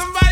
Somebody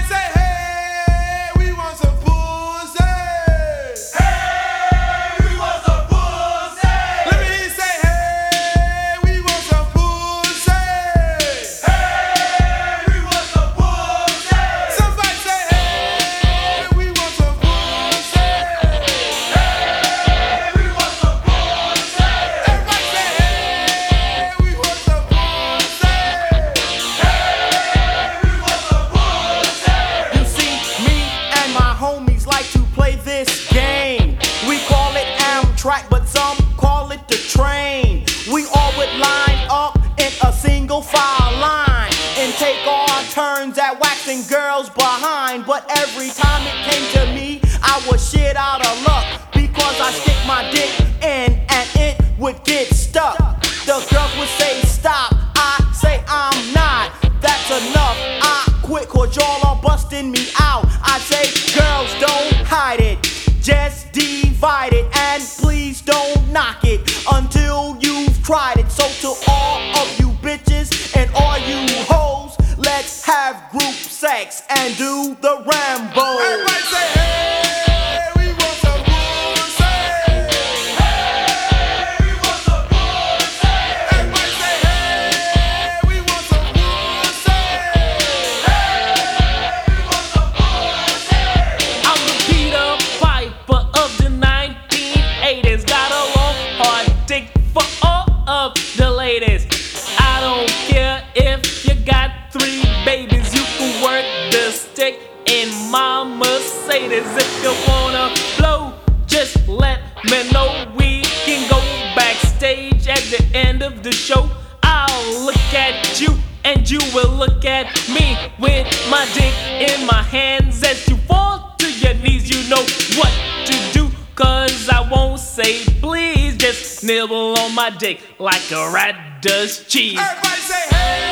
turns at waxing girls behind. But every time it came to me, I was shit out of luck because I stick my dick in and it would get stuck. The girls would say stop, I say I'm not. That's enough. I quit cause y'all are busting me out. I say, girls, don't hide it. Just divide it and please don't knock it until you've tried it. So to and do the Rambo. Everybody say, hey, we want some. Hey, we want some. Everybody say, hey, we want some. Hey, we want some. I'm the Peter Piper of the 1980s. Got a long, hard dick Mercedes. If you wanna blow, just let me know. We can go backstage at the end of the show. I'll look at you and you will look at me with my dick in my hands as you fall to your knees. You know what to do, cause I won't say please. Just nibble on my dick like a rat does cheese. Everybody say, hey,